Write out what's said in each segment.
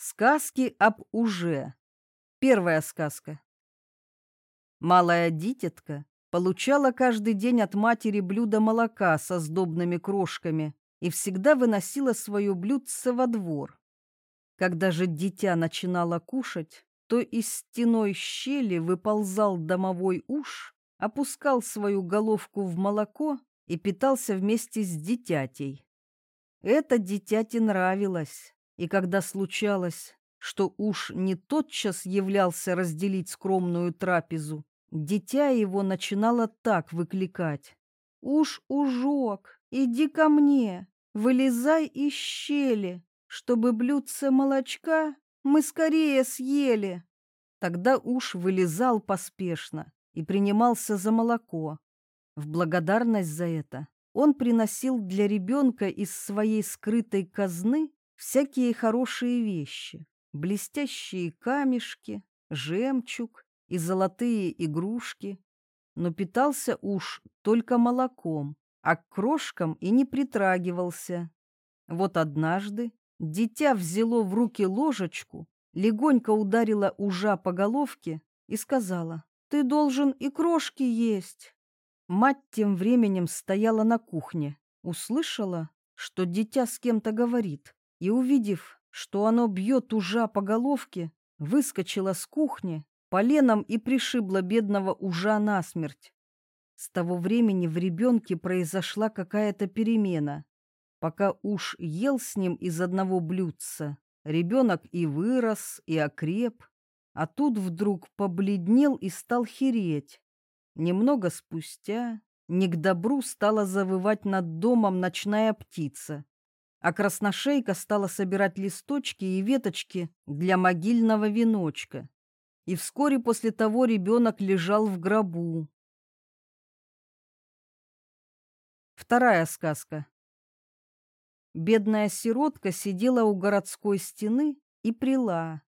Сказки об уже. Первая сказка. Малая дитятка получала каждый день от матери блюдо молока со сдобными крошками и всегда выносила свое блюдце во двор. Когда же дитя начинало кушать, то из стеной щели выползал домовой уж, опускал свою головку в молоко и питался вместе с дитятей. Это дитяте нравилось, и когда случалось, что уж не тотчас являлся разделить скромную трапезу, дитя его начинало так выкликать. «Уж, ужок, иди ко мне, вылезай из щели, чтобы блюдце молочка мы скорее съели». Тогда уж вылезал поспешно и принимался за молоко. В благодарность за это он приносил для ребенка из своей скрытой казны всякие хорошие вещи, блестящие камешки, жемчуг и золотые игрушки, но питался уж только молоком, а к крошкам и не притрагивался. Вот однажды дитя взяло в руки ложечку, легонько ударила ужа по головке и сказала, «Ты должен и крошки есть». Мать тем временем стояла на кухне, услышала, что дитя с кем-то говорит, и, увидев, что оно бьет ужа по головке, выскочила с кухни, поленом и пришибла бедного ужа насмерть. С того времени в ребенке произошла какая-то перемена. Пока уж ел с ним из одного блюдца, ребенок и вырос, и окреп, а тут вдруг побледнел и стал хереть. Немного спустя не к добру стала завывать над домом ночная птица, а красношейка стала собирать листочки и веточки для могильного веночка. И вскоре после того ребенок лежал в гробу. Вторая сказка. Бедная сиротка сидела у городской стены и прила,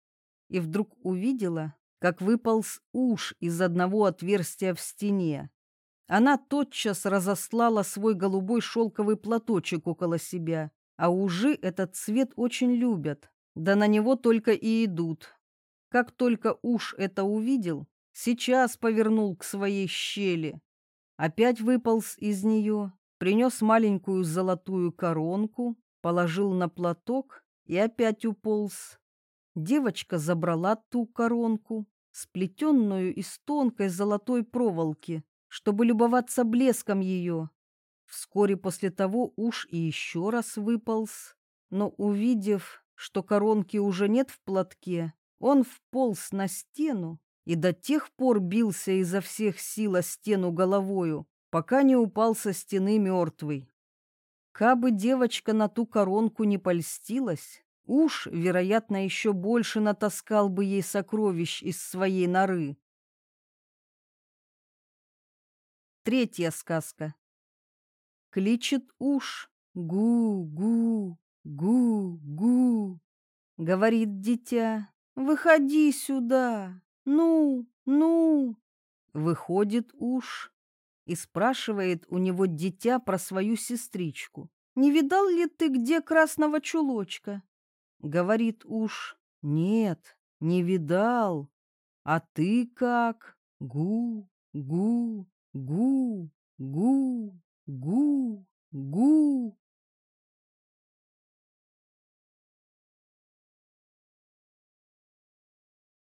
и вдруг увидела, как выполз уж из одного отверстия в стене. Она тотчас разослала свой голубой шелковый платочек около себя, а ужи этот цвет очень любят, да на него только и идут. Как только уж это увидел, сейчас повернул к своей щели. Опять выполз из нее, принес маленькую золотую коронку, положил на платок и опять уполз. Девочка забрала ту коронку, сплетенную из тонкой золотой проволоки, чтобы любоваться блеском ее. Вскоре после того уж и еще раз выполз, но, увидев, что коронки уже нет в платке, он вполз на стену и до тех пор бился изо всех сил о стену головою, пока не упал со стены мертвый. Кабы девочка на ту коронку не польстилась, Уж, вероятно, еще больше натаскал бы ей сокровищ из своей норы. Третья сказка. Кличет уж гу-гу, гу-гу. Говорит дитя, выходи сюда, ну, ну. Выходит уж и спрашивает у него дитя про свою сестричку. Не видал ли ты где красного чулочка? Говорит уж, нет, не видал. А ты как? Гу, гу, гу, гу, гу, гу.